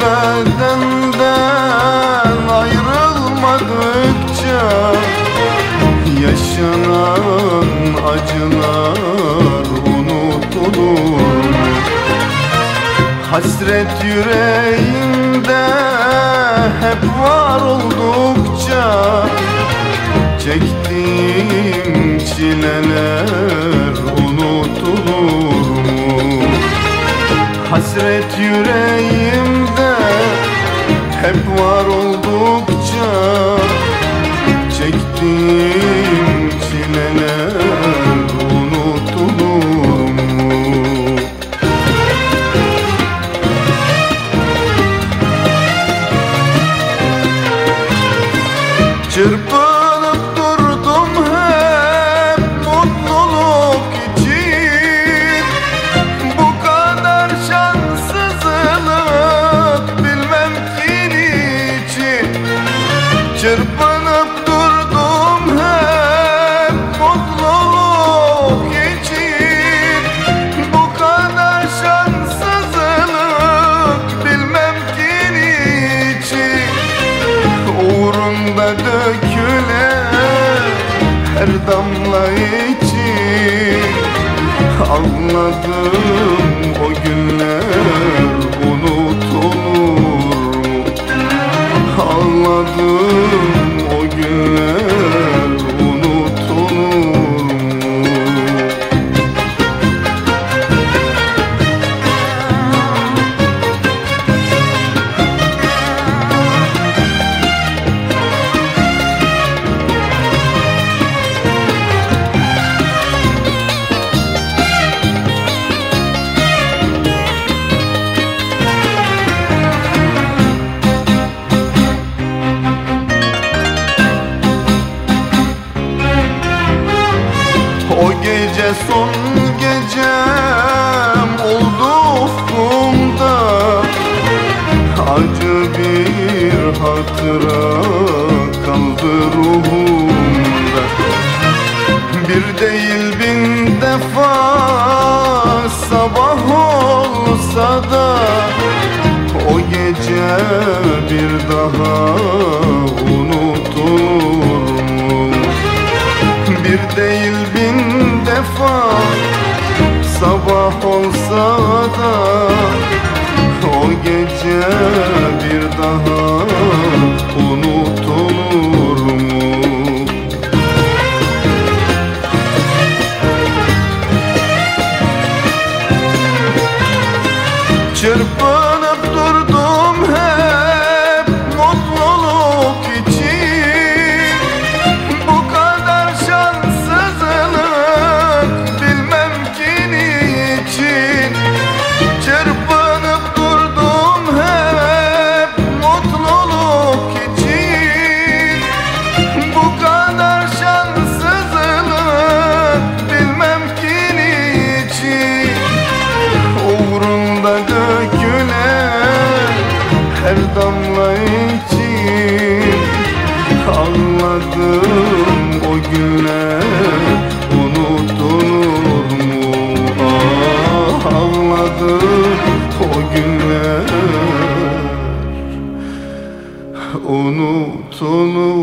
bedenden ayrılmadıkça Yaşanan acılar unutulur? Hasret yüreğimde hep var oldukça Çektiğim çileler Hasret yüreğimde hep var oldukça Çektiğim çileler unutulur mu? Çırpınıp Çırpınıp durdum hep mutluluk için. Bu kadar şanssızlık bilmem ki niçin Uğrunda dökülen her damla için. Ağladım hatıra kaldı ruhumda. Bir değil bin defa sabah Çırpınıp ağladım o günler. Unutulur